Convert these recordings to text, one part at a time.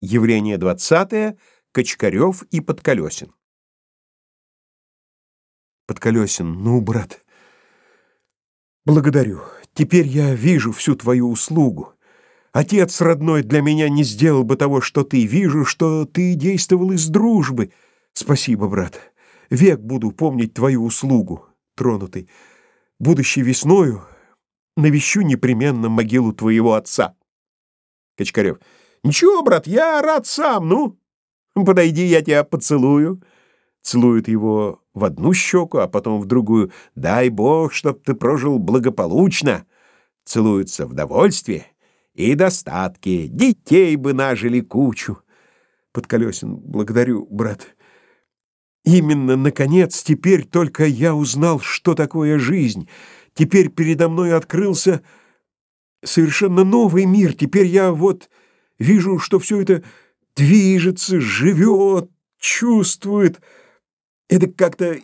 Явление двадцатое. Качкарев и Подколесин. Подколесин. Ну, брат, благодарю. Теперь я вижу всю твою услугу. Отец родной для меня не сделал бы того, что ты. Вижу, что ты действовал из дружбы. Спасибо, брат. Век буду помнить твою услугу, тронутый. Будущей весною навещу непременно могилу твоего отца. Качкарев. Ничего, брат, я рад сам, ну. Подойди, я тебя поцелую. Целует его в одну щеку, а потом в другую. Дай Бог, чтоб ты прожил благополучно. Целуются в довольстве и достатке. Детей бы нажили кучу. Подколесин, благодарю, брат. Именно, наконец, теперь только я узнал, что такое жизнь. Теперь передо мной открылся совершенно новый мир. Теперь я вот вижу, что все это движется, живет, чувствует. Это как-то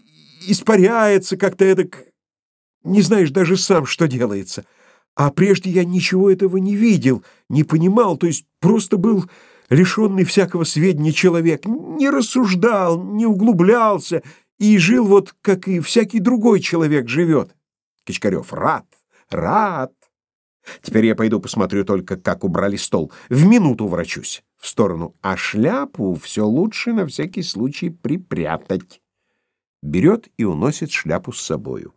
испаряется, как-то это... Не знаешь даже сам, что делается. А прежде я ничего этого не видел, не понимал, то есть просто был лишенный всякого сведения человек, не рассуждал, не углублялся и жил вот, как и всякий другой человек живет. Кичкарев, рад, рад. Теперь я пойду посмотрю только, как убрали стол. В минуту врачусь. В сторону. А шляпу все лучше на всякий случай припрятать. Берет и уносит шляпу с собою.